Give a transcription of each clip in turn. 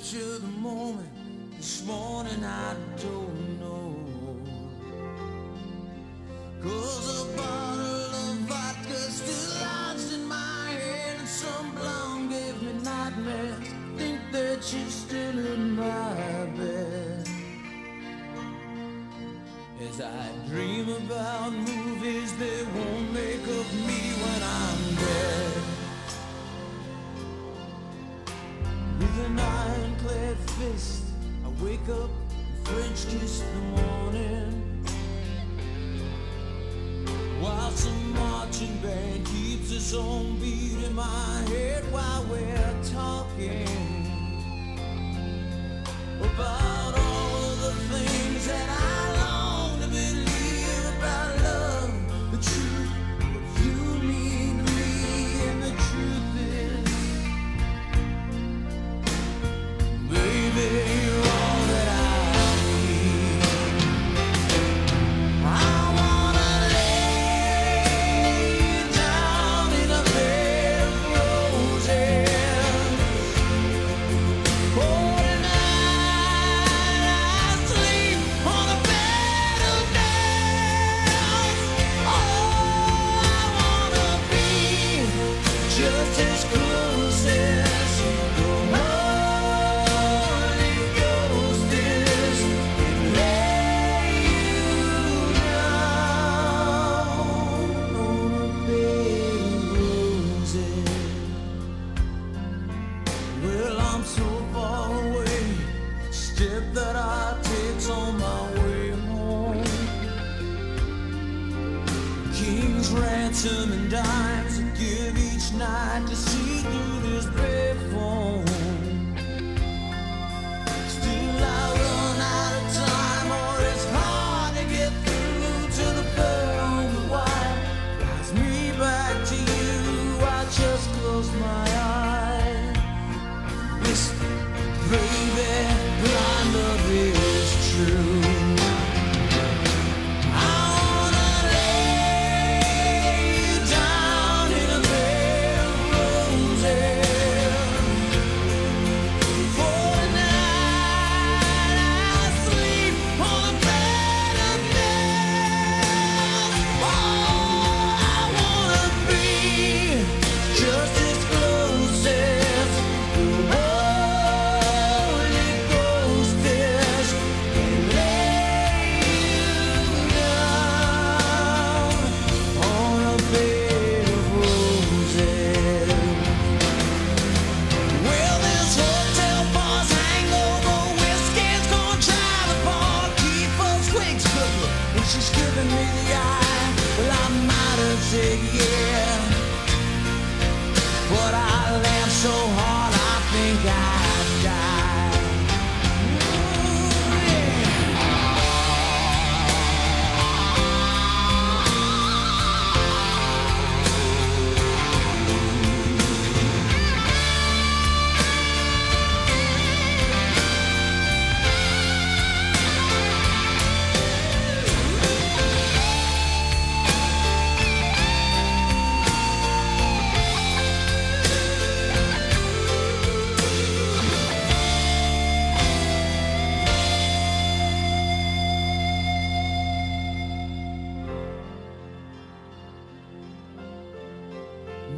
Capture the moment. This morning I don't know. Cause a bottle of vodka still lodged in my head, and some blonde gave me nightmares. Think that she's still in my bed. As I dream about movies they won't make I wake up French kiss in the morning. While some marching band keeps its own beat in my head while we're talking about and dimes I give each night to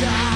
die.